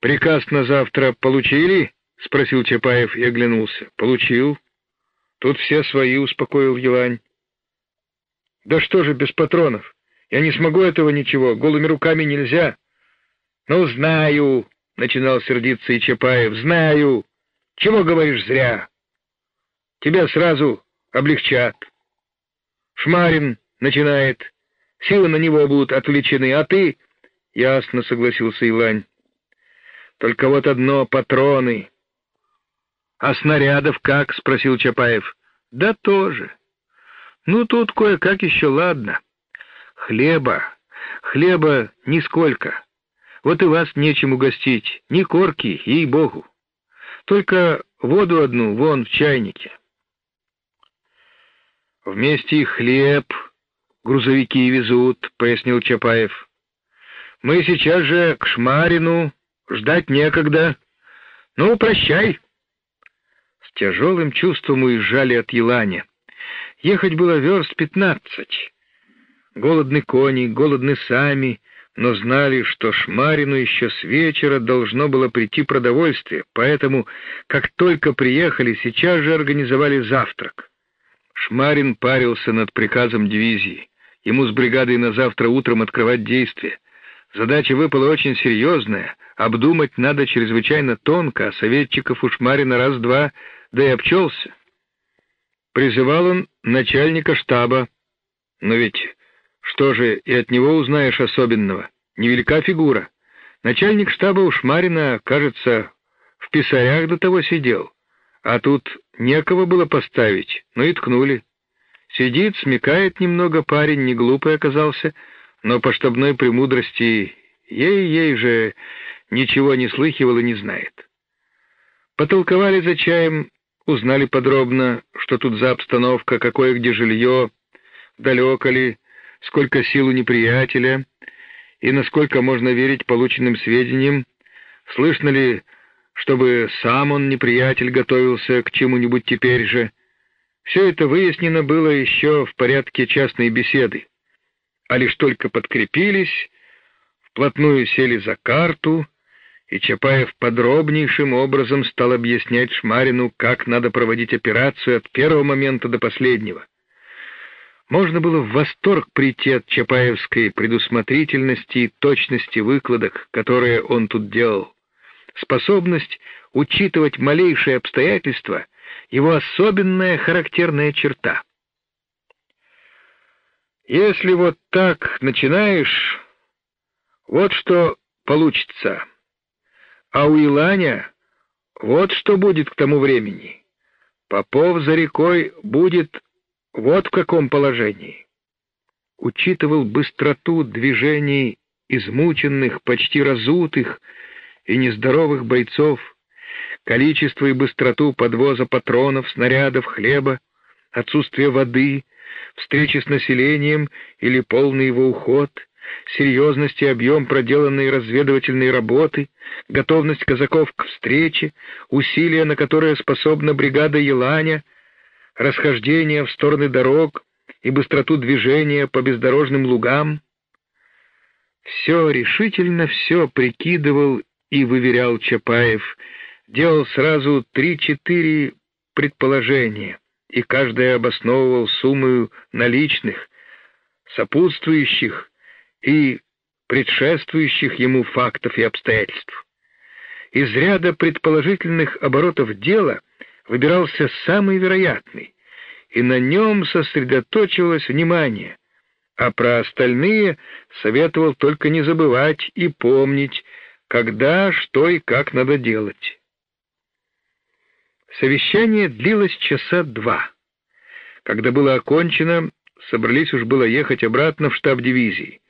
Приказ на завтра получили? спросил Чапаев и оглянулся. Получил. Тут все свои, успокоил Елань. Да что же без патронов? Я не смогу этого ничего, голыми руками нельзя. Ну, знаю, начинал сердиться и Чапаев. Знаю. Чего говоришь зря? Тебя сразу облегчат. Шмарин начинает. Силы на него будут отвлечены, а ты... Ясно, согласился Илань. Только вот одно — патроны. А снарядов как? — спросил Чапаев. Да тоже. Ну, тут кое-как еще ладно. Хлеба, хлеба нисколько. Вот и вас нечем угостить, ни корки, ей-богу. Только воду одну вон в чайнике. Вместе и хлеб грузовики везут, пояснил Чапаев. Мы сейчас же к Шмарину, ждать некогда. Ну, прощай. С тяжелым чувством уезжали от Еланя. Ехать было верст пятнадцать. Голодны кони, голодны сами, но знали, что Шмарину еще с вечера должно было прийти продовольствие, поэтому, как только приехали, сейчас же организовали завтрак. Шмарин парился над приказом дивизии. Ему с бригадой на завтра утром открывать действия. Задача выпала очень серьезная, обдумать надо чрезвычайно тонко, а советчиков у Шмарина раз-два, да и обчелся. Призывал он начальника штаба. Но ведь что же и от него узнаешь особенного? Невелика фигура. Начальник штаба у Шмарина, кажется, в писарях до того сидел. А тут некого было поставить, ну и ткнули. Сидит, смекает немного парень, не глупый оказался, но по штабной премудрости ей-ей же ничего не слыхивал и не знает. Потолковали за чаем, узнали подробно, что тут за обстановка, какое где жилье, далеко ли, сколько сил у неприятеля, и насколько можно верить полученным сведениям, слышно ли, чтобы сам он, неприятель, готовился к чему-нибудь теперь же. Все это выяснено было еще в порядке частной беседы, а лишь только подкрепились, вплотную сели за карту, и Чапаев подробнейшим образом стал объяснять Шмарину, как надо проводить операцию от первого момента до последнего. Можно было в восторг прийти от чапаевской предусмотрительности и точности выкладок, которые он тут делал. Способность учитывать малейшие обстоятельства — его особенная характерная черта. Если вот так начинаешь, вот что получится. А у Иланя вот что будет к тому времени. Попов за рекой будет вот в каком положении. Учитывал быстроту движений измученных, почти разутых и нездоровых бойцов, количество и быстроту подвоза патронов, снарядов, хлеба, отсутствие воды, встречи с населением или полный его уход, серьезность и объем проделанной разведывательной работы, готовность казаков к встрече, усилия, на которые способна бригада Еланя, расхождение в стороны дорог и быстроту движения по бездорожным лугам. Все, решительно все прикидывал и выверял Чапаев, делал сразу три-четыре предположения, и каждое обосновывал сумму наличных, сопутствующих и предшествующих ему фактов и обстоятельств. Из ряда предположительных оборотов дела выбирался самый вероятный, и на нем сосредоточивалось внимание, а про остальные советовал только не забывать и помнить, когда, что и как надо делать. Совещание длилось часа два. Когда было окончено, собрались уж было ехать обратно в штаб дивизии.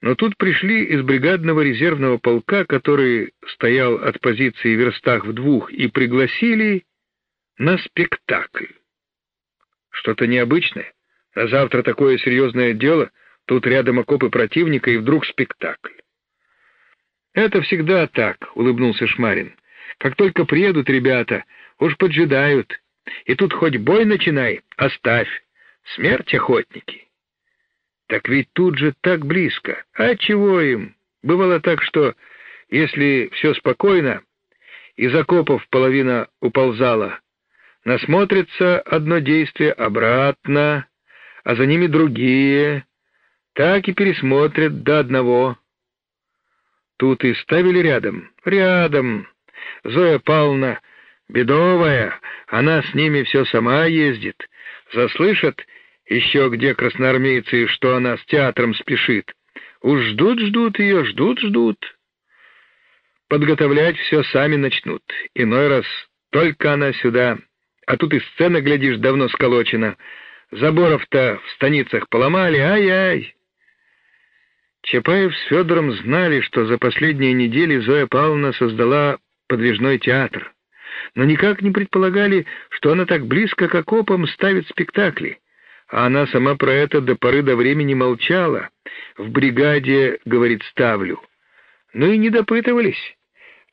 Но тут пришли из бригадного резервного полка, который стоял от позиции в верстах в двух, и пригласили на спектакль. Что-то необычное. На завтра такое серьезное дело, тут рядом окопы противника, и вдруг спектакль. «Это всегда так», — улыбнулся Шмарин. «Как только приедут ребята, Уж поджидают. И тут хоть бой начинай, оставь. Смерть охотники. Так ведь тут же так близко. А чего им? Бывало так, что Если все спокойно, из окопов половина уползала, насмотрится одно действие обратно, а за ними другие, так и пересмотрят до одного. Тут и ставили рядом, рядом. Зоя Павловна бедовая, она с ними все сама ездит. Заслышат еще где красноармейцы, что она с театром спешит. Уж ждут-ждут ее, ждут-ждут. Подготовлять все сами начнут. Иной раз только она сюда. А тут и сцена, глядишь, давно сколочена. Заборов-то в станицах поломали, ай-ай. Чапаев с Федором знали, что за последние недели Зоя Павловна создала подвижной театр, но никак не предполагали, что она так близко к окопам ставит спектакли. А она сама про это до поры до времени молчала. В бригаде, говорит, ставлю. Ну и не допытывались.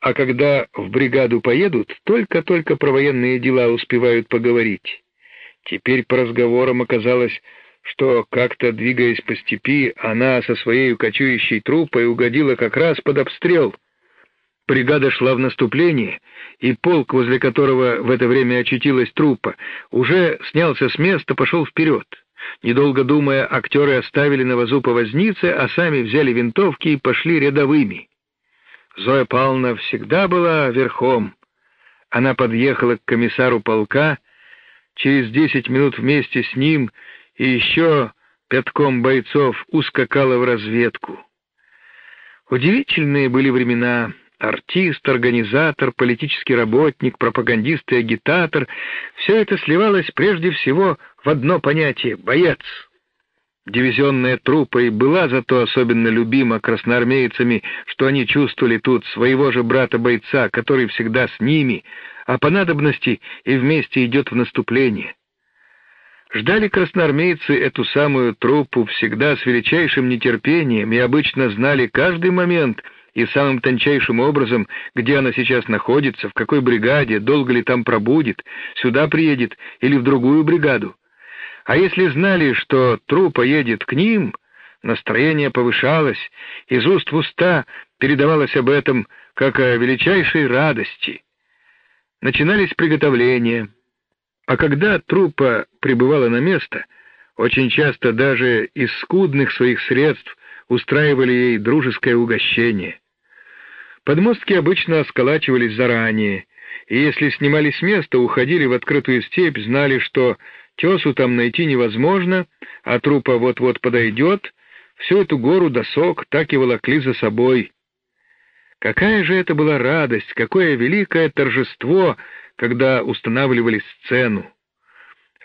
А когда в бригаду поедут, только-только про военные дела успевают поговорить. Теперь по разговорам оказалось, что, как-то двигаясь по степи, она со своей кочующей труппой угодила как раз под обстрел. Бригада шла в наступление, и полк, возле которого в это время очутилась труппа, уже снялся с места, пошел вперед. Недолго думая, актеры оставили на вазу по а сами взяли винтовки и пошли рядовыми. Зоя Павловна всегда была верхом. Она подъехала к комиссару полка, через десять минут вместе с ним и еще пятком бойцов ускакала в разведку. Удивительные были времена. Артист, организатор, политический работник, пропагандист и агитатор — все это сливалось прежде всего в одно понятие — боец. Дивизионная труппа и была зато особенно любима красноармейцами, что они чувствовали тут своего же брата-бойца, который всегда с ними, а по надобности и вместе идет в наступление. Ждали красноармейцы эту самую труппу всегда с величайшим нетерпением и обычно знали каждый момент и самым тончайшим образом, где она сейчас находится, в какой бригаде, долго ли там пробудет, сюда приедет или в другую бригаду. А если знали, что труппа едет к ним, настроение повышалось, из уст в уста передавалось об этом как о величайшей радости. Начинались приготовления — а когда труппа прибывала на место, очень часто даже из скудных своих средств устраивали ей дружеское угощение. Подмостки обычно сколачивались заранее, и если снимались с места, уходили в открытую степь, знали, что тесу там найти невозможно, а трупа вот-вот подойдет, всю эту гору досок так и волокли за собой. Какая же это была радость, какое великое торжество когда устанавливали сцену.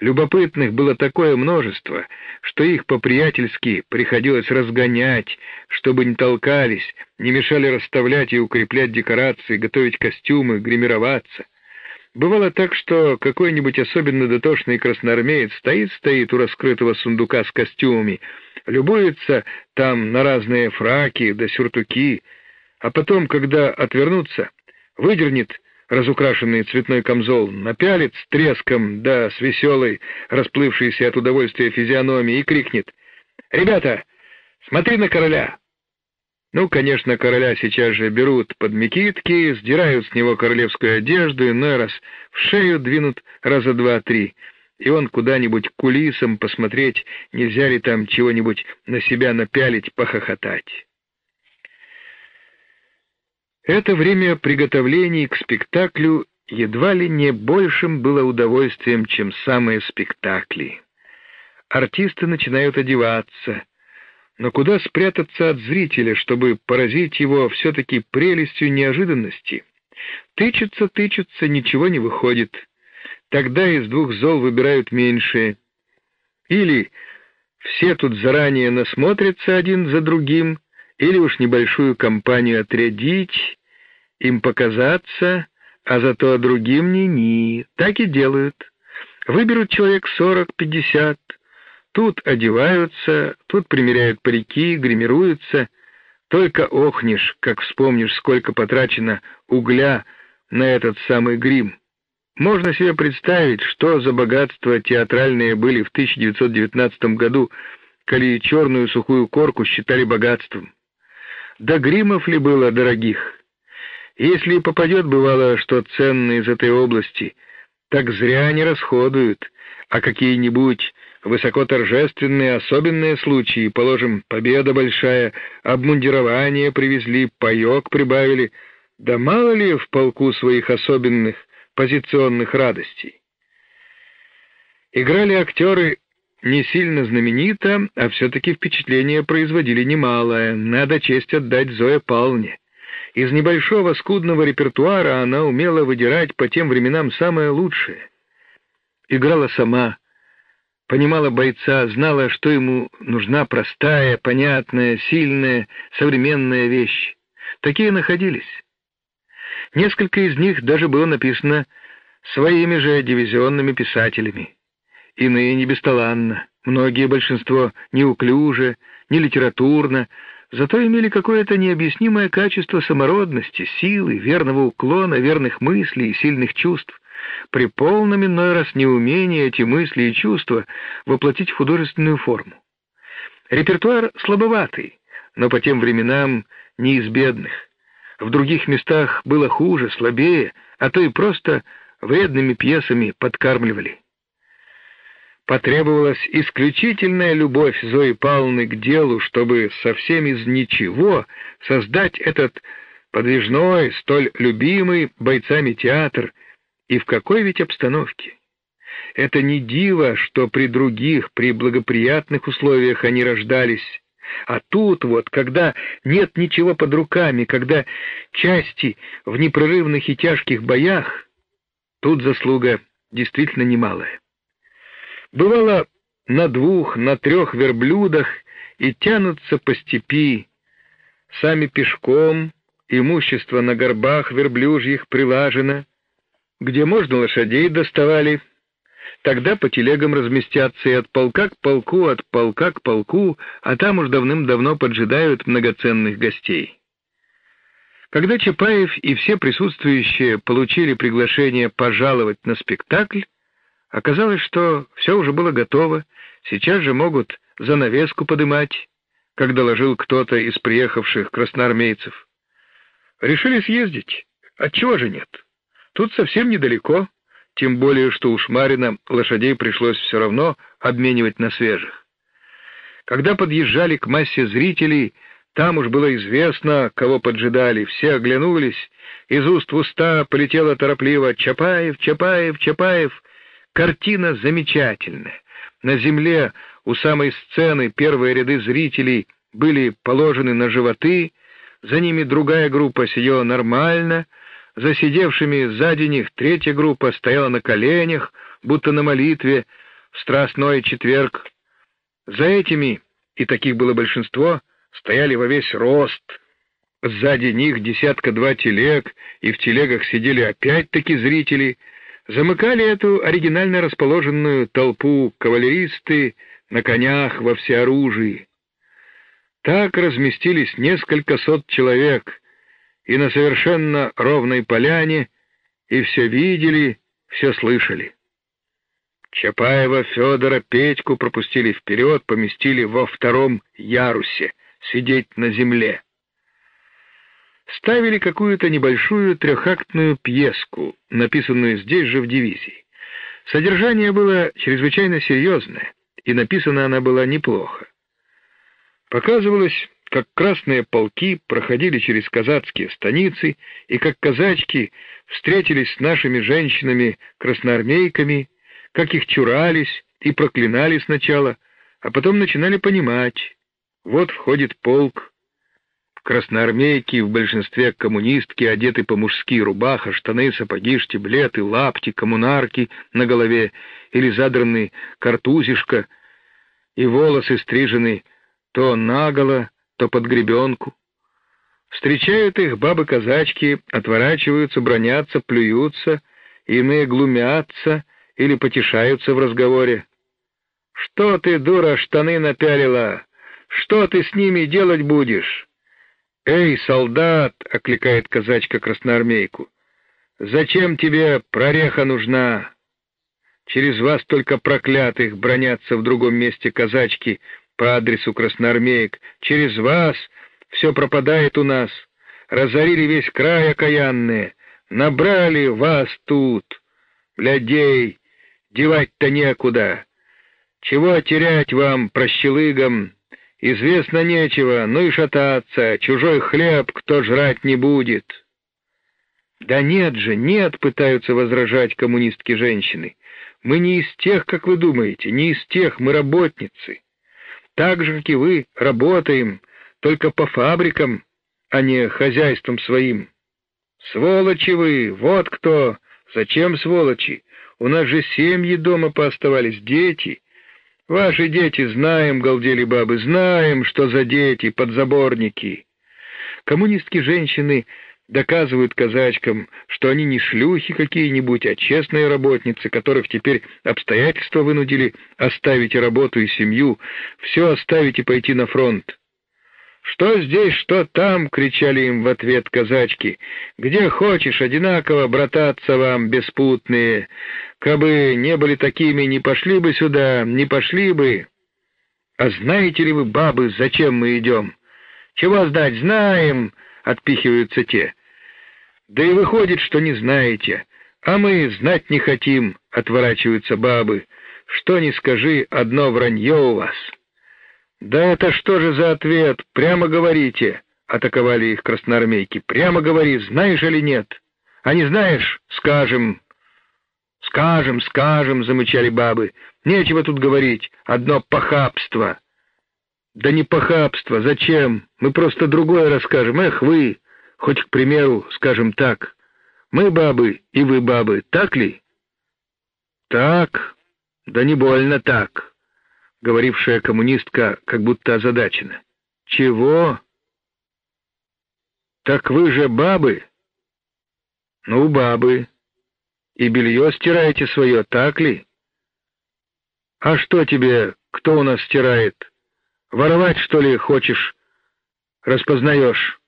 Любопытных было такое множество, что их по-приятельски приходилось разгонять, чтобы не толкались, не мешали расставлять и укреплять декорации, готовить костюмы, гримироваться. Бывало так, что какой-нибудь особенно дотошный красноармеец стоит-стоит у раскрытого сундука с костюмами, любуется там на разные фраки да сюртуки, а потом, когда отвернутся, выдернет разукрашенный цветной камзол, напялит с треском, да с веселой, расплывшейся от удовольствия физиономией, и крикнет «Ребята, смотри на короля!» Ну, конечно, короля сейчас же берут под мекитки, сдирают с него королевскую одежду, иной раз в шею двинут раза два-три, и он куда-нибудь кулисам посмотреть, нельзя ли там чего-нибудь на себя напялить, похохотать. Это время приготовлений к спектаклю едва ли не большим было удовольствием, чем самые спектакли. Артисты начинают одеваться, но куда спрятаться от зрителя, чтобы поразить его все-таки прелестью неожиданности? Тычутся, тычутся, ничего не выходит. Тогда из двух зол выбирают меньшее. Или все тут заранее насмотрятся один за другим, или уж небольшую компанию отрядить, им показаться, а зато другим ни-ни. Так и делают. Выберут человек сорок-пятьдесят, тут одеваются, тут примеряют парики, гримируются. Только охнешь, как вспомнишь, сколько потрачено угля на этот самый грим. Можно себе представить, что за богатства театральные были в 1919 году, коли черную сухую корку считали богатством. Да гримов ли было дорогих? Если попадет, бывало, что ценные из этой области, так зря не расходуют, а какие-нибудь высокоторжественные особенные случаи, положим, победа большая, обмундирование привезли, паёк прибавили, да мало ли в полку своих особенных позиционных радостей. Играли актеры не сильно знаменито, а все-таки впечатление производили немалое. Надо честь отдать Зое Павловне. Из небольшого скудного репертуара она умела выдирать по тем временам самое лучшее. Играла сама, понимала бойца, знала, что ему нужна простая, понятная, сильная, современная вещь. Такие находились. Несколько из них даже было написано своими же дивизионными писателями иные не бесталанно, многие большинство неуклюже, не литературно, зато имели какое-то необъяснимое качество самородности, силы, верного уклона, верных мыслей и сильных чувств, при полном иной раз неумении эти мысли и чувства воплотить в художественную форму. Репертуар слабоватый, но по тем временам не из бедных. В других местах было хуже, слабее, а то и просто вредными пьесами подкармливали потребовалась исключительная любовь Зои Павловны к делу, чтобы совсем из ничего создать этот подвижной, столь любимый бойцами театр, и в какой ведь обстановке. Это не диво, что при других, при благоприятных условиях они рождались, а тут вот, когда нет ничего под руками, когда части в непрерывных и тяжких боях, тут заслуга действительно немалая. Бывало, на двух, на трех верблюдах и тянутся по степи, сами пешком, имущество на горбах верблюжьих прилажено, где можно лошадей доставали, тогда по телегам разместятся и от полка к полку, от полка к полку, а там уж давным-давно поджидают многоценных гостей. Когда Чапаев и все присутствующие получили приглашение пожаловать на спектакль, Оказалось, что все уже было готово, сейчас же могут занавеску подымать, как доложил кто-то из приехавших красноармейцев. Решили съездить. Отчего же нет? Тут совсем недалеко, тем более, что у Шмарина лошадей пришлось все равно обменивать на свежих. Когда подъезжали к массе зрителей, там уж было известно, кого поджидали, все оглянулись, из уст в уста полетело торопливо «Чапаев, Чапаев, Чапаев!» Картина замечательная. На земле у самой сцены первые ряды зрителей были положены на животы, за ними другая группа сидела нормально, за сидевшими сзади них третья группа стояла на коленях, будто на молитве, в страстной четверг. За этими, и таких было большинство, стояли во весь рост. Сзади них десятка-два телег, и в телегах сидели опять-таки зрители — Замыкали эту оригинально расположенную толпу кавалеристы на конях во всеоружии. Так разместились несколько сот человек, и на совершенно ровной поляне, и все видели, все слышали. Чапаева, Федора, Петьку пропустили вперед, поместили во втором ярусе, сидеть на земле ставили какую-то небольшую трехактную пьеску, написанную здесь же в дивизии. Содержание было чрезвычайно серьезное, и написана она была неплохо. Показывалось, как красные полки проходили через казацкие станицы, и как казачки встретились с нашими женщинами-красноармейками, как их чурались и проклинали сначала, а потом начинали понимать. Вот входит полк, Красноармейки, в большинстве коммунистки, одеты по-мужски, рубаха, штаны, сапоги, штиблеты, лапти, коммунарки на голове или задранный картузишка, и волосы стрижены то наголо, то под гребенку. Встречают их бабы-казачки, отворачиваются, бронятся, плюются, иные глумятся или потешаются в разговоре. «Что ты, дура, штаны напялила? Что ты с ними делать будешь?» «Эй, солдат!» — окликает казачка красноармейку. «Зачем тебе прореха нужна? Через вас только проклятых бронятся в другом месте казачки по адресу красноармеек. Через вас все пропадает у нас. разорили весь край окаянные, набрали вас тут. Глядей, девать-то некуда. Чего терять вам, прощелыгам? Известно нечего, ну и шататься, чужой хлеб кто жрать не будет. Да нет же, нет, пытаются возражать коммунистки женщины. Мы не из тех, как вы думаете, не из тех, мы работницы. Так же, как и вы, работаем, только по фабрикам, а не хозяйством своим. Сволочи вы, вот кто! Зачем сволочи? У нас же семьи дома пооставались, дети. Ваши дети знаем, галдели бабы, знаем, что за дети, подзаборники. Коммунистки женщины доказывают казачкам, что они не шлюхи какие-нибудь, а честные работницы, которых теперь обстоятельства вынудили оставить и работу, и семью, все оставить и пойти на фронт. «Что здесь, что там!» — кричали им в ответ казачки. «Где хочешь, одинаково брататься вам, беспутные! Кабы не были такими, не пошли бы сюда, не пошли бы!» «А знаете ли вы, бабы, зачем мы идем?» «Чего сдать? Знаем!» — отпихиваются те. «Да и выходит, что не знаете, а мы знать не хотим», — отворачиваются бабы. «Что ни скажи, одно вранье у вас». «Да это что же за ответ? Прямо говорите!» — атаковали их красноармейки. «Прямо говори, знаешь или нет? А не знаешь? Скажем!» «Скажем, скажем!» — замычали бабы. «Нечего тут говорить, одно похабство!» «Да не похабство, зачем? Мы просто другое расскажем. Эх, вы! Хоть, к примеру, скажем так. Мы бабы, и вы бабы, так ли?» «Так, да не больно так!» Говорившая коммунистка как будто озадачена. «Чего?» «Так вы же бабы?» «Ну, бабы. И белье стираете свое, так ли?» «А что тебе, кто у нас стирает? Воровать, что ли, хочешь? Распознаешь?»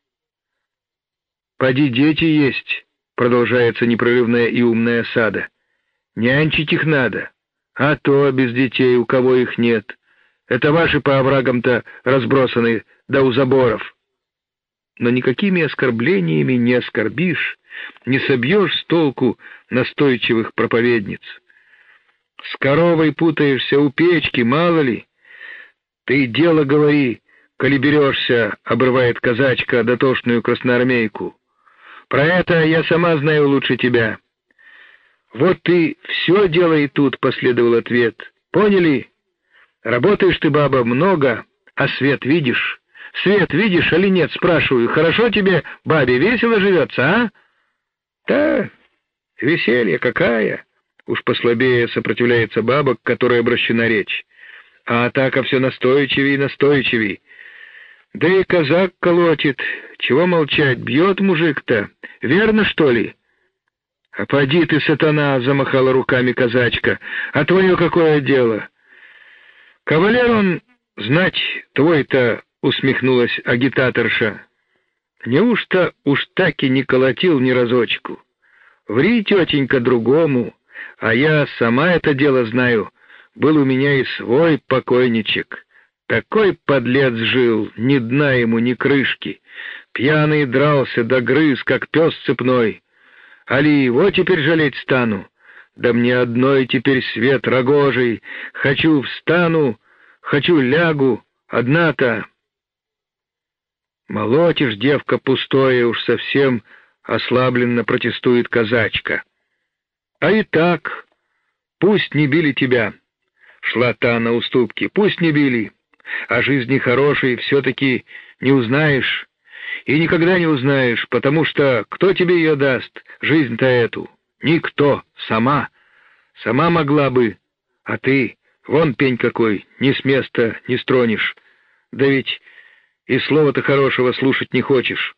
«Поди дети есть», — продолжается непрерывная и умная сада. «Нянчить их надо. А то без детей, у кого их нет. Это ваши по оврагам-то разбросаны, да у заборов. Но никакими оскорблениями не оскорбишь, не собьешь с толку настойчивых проповедниц. С коровой путаешься у печки, мало ли. Ты дело говори, коли берешься, — обрывает казачка дотошную красноармейку. Про это я сама знаю лучше тебя. «Вот ты все делай тут», — последовал ответ. «Поняли? Работаешь ты, баба, много, а свет видишь. Свет видишь или нет, спрашиваю. Хорошо тебе, бабе, весело живется, а?» «Да, веселье какая!» Уж послабее сопротивляется баба, к которой обращена речь. А атака все настойчивее и настойчивее. Да и казак колотит. Чего молчать, бьет мужик-то. Верно, что ли?» «А поди ты, сатана!» — замахала руками казачка. «А твое какое дело?» «Кавалер он, знать, твой-то!» — усмехнулась агитаторша. «Неужто уж так и не колотил ни разочку? Ври, тетенька, другому, а я сама это дело знаю. Был у меня и свой покойничек. Такой подлец жил, ни дна ему, ни крышки. Пьяный дрался, да грыз, как пес цепной». Али его теперь жалеть стану? Да мне одной теперь свет рогожий. Хочу встану, хочу лягу, одна-то. Молотишь, девка пустое, уж совсем ослабленно протестует казачка. А и так, пусть не били тебя. Шла та на уступки, пусть не били. А жизни хорошей все-таки не узнаешь, и никогда не узнаешь, потому что кто тебе ее даст, жизнь-то эту? Никто, сама. Сама могла бы, а ты, вон пень какой, ни с места не стронешь. Да ведь и слова-то хорошего слушать не хочешь.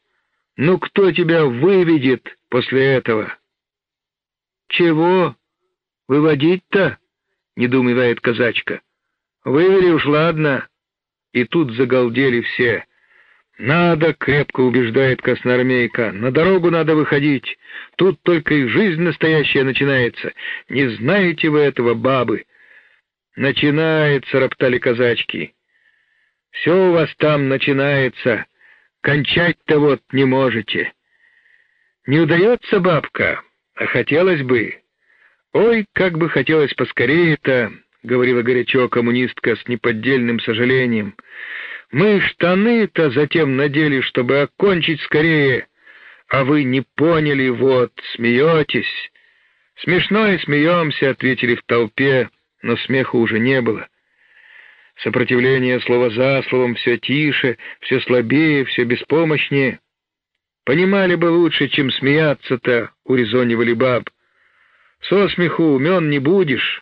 Ну кто тебя выведет после этого? Чего? Выводить-то? Недоумевает казачка. Вывели уж, ладно. И тут загалдели все — «Надо», — крепко убеждает красноармейка, — «на дорогу надо выходить. Тут только и жизнь настоящая начинается. Не знаете вы этого, бабы?» «Начинается», — роптали казачки. «Все у вас там начинается. кончать-то вот не можете. Не удается, бабка, а хотелось бы. Ой, как бы хотелось поскорее-то, — говорила горячо коммунистка с неподдельным сожалением. Мы штаны-то затем надели, чтобы окончить скорее, а вы не поняли, вот, смеетесь. Смешно и смеемся, — ответили в толпе, но смеха уже не было. Сопротивление слово за словом все тише, все слабее, все беспомощнее. Понимали бы лучше, чем смеяться-то, урезонивали баб. Со смеху умен не будешь.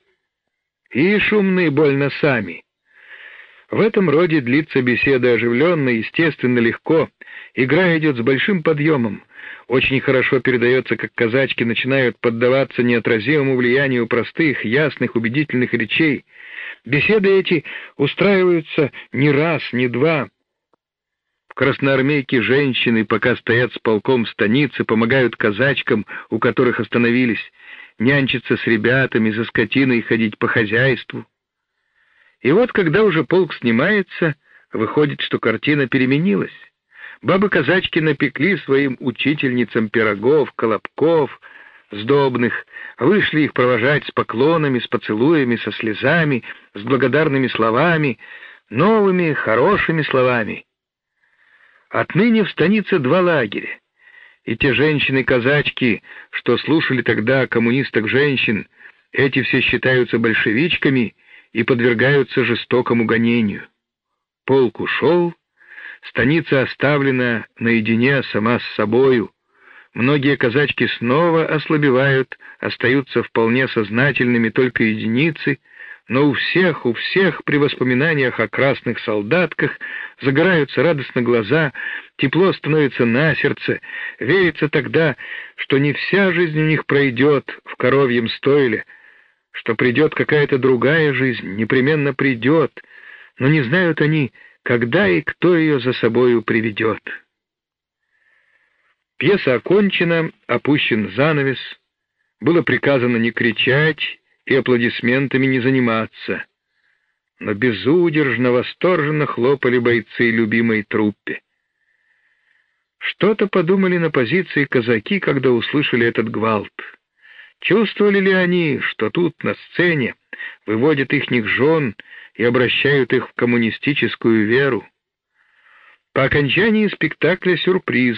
И шумные больно сами. В этом роде длится беседа оживленно, естественно, легко. Игра идет с большим подъемом. Очень хорошо передается, как казачки начинают поддаваться неотразимому влиянию простых, ясных, убедительных речей. Беседы эти устраиваются не раз, не два. Красноармейки женщины, пока стоят с полком в станице, помогают казачкам, у которых остановились, нянчиться с ребятами, за скотиной ходить по хозяйству. И вот, когда уже полк снимается, выходит, что картина переменилась. Бабы-казачки напекли своим учительницам пирогов, колобков, сдобных, вышли их провожать с поклонами, с поцелуями, со слезами, с благодарными словами, новыми, хорошими словами. Отныне в станице два лагеря, и те женщины-казачки, что слушали тогда коммунисток-женщин, эти все считаются большевичками и подвергаются жестокому гонению. Полк ушел, станица оставлена наедине сама с собою. Многие казачки снова ослабевают, остаются вполне сознательными только единицы, но у всех, у всех при воспоминаниях о красных солдатках загораются радостно глаза, тепло становится на сердце, верится тогда, что не вся жизнь у них пройдет в коровьем стойле, что придет какая-то другая жизнь, непременно придет, но не знают они, когда и кто ее за собою приведет. Пьеса окончена, опущен занавес, было приказано не кричать и аплодисментами не заниматься, но безудержно, восторженно хлопали бойцы любимой труппе. Что-то подумали на позиции казаки, когда услышали этот гвалт. Чувствовали ли они, что тут, на сцене, выводят ихних жен и обращают их в коммунистическую веру? По окончании спектакля сюрприз.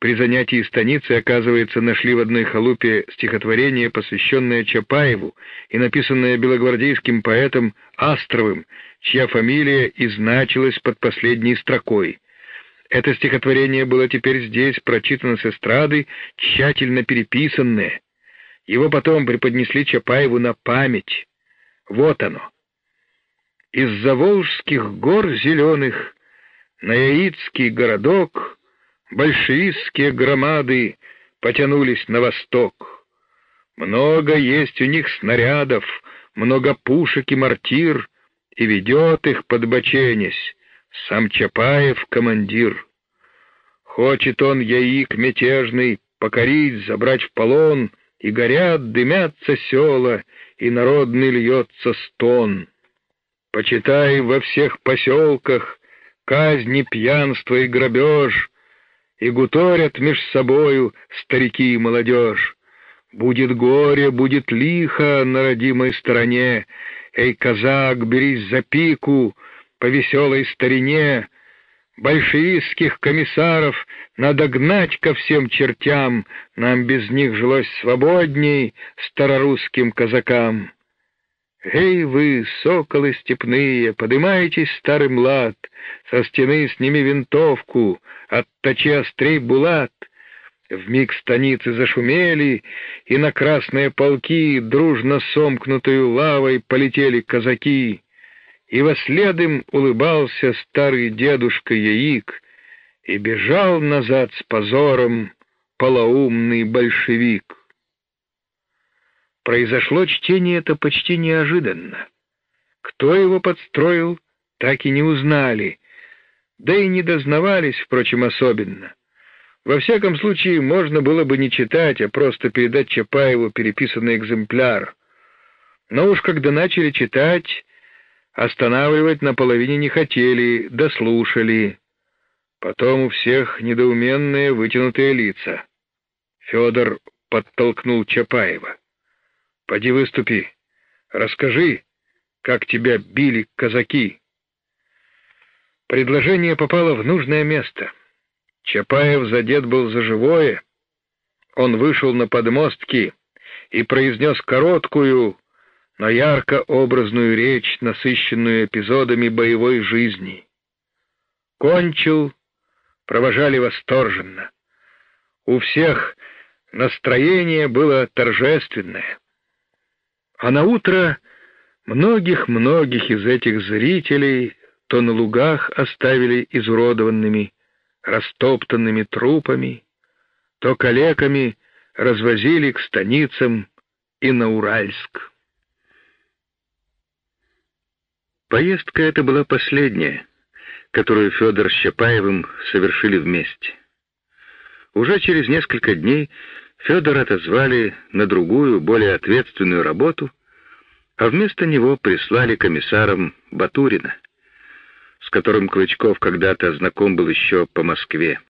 При занятии станицы, оказывается, нашли в одной халупе стихотворение, посвященное Чапаеву и написанное белогвардейским поэтом Астровым, чья фамилия и значилась под последней строкой. Это стихотворение было теперь здесь прочитано с эстрады, тщательно переписанное. Его потом преподнесли Чапаеву на память. Вот оно. Из заволжских гор зеленых на Яицкий городок большевистские громады потянулись на восток. Много есть у них снарядов, много пушек и мортир, и ведет их, подбоченясь, сам Чапаев командир. Хочет он, яик мятежный, покорить, забрать в полон — и горят, дымятся села, и народный льется стон. Почитай во всех поселках казни, пьянство и грабеж, и гуторят меж собою старики и молодежь. Будет горе, будет лихо на родимой стороне, Эй, казак, берись за пику, по веселой старине, Большевистских комиссаров надо гнать ко всем чертям, нам без них жилось свободней старорусским казакам. Эй вы, соколы степные, подымайтесь, старый млад, со стены сними винтовку, отточи острей булат. В миг станицы зашумели, и на красные полки дружно сомкнутую лавой полетели казаки и во следом улыбался старый дедушка Яик, и бежал назад с позором полоумный большевик. Произошло чтение это почти неожиданно. Кто его подстроил, так и не узнали, да и не дознавались, впрочем, особенно. Во всяком случае, можно было бы не читать, а просто передать Чапаеву переписанный экземпляр. Но уж когда начали читать, Останавливать на половине не хотели, дослушали. Потом у всех недоуменные вытянутые лица. Федор подтолкнул Чапаева. «Поди выступи, расскажи, как тебя били казаки». Предложение попало в нужное место. Чапаев задет был за живое. Он вышел на подмостки и произнес короткую, но ярко-образную речь, насыщенную эпизодами боевой жизни. Кончил, провожали восторженно. У всех настроение было торжественное. А на утро многих-многих из этих зрителей то на лугах оставили изуродованными, растоптанными трупами, то калеками развозили к станицам и на Уральск. Поездка эта была последняя, которую Федор с Чапаевым совершили вместе. Уже через несколько дней Федора отозвали на другую, более ответственную работу, а вместо него прислали комиссаром Батурина, с которым Клычков когда-то знаком был еще по Москве.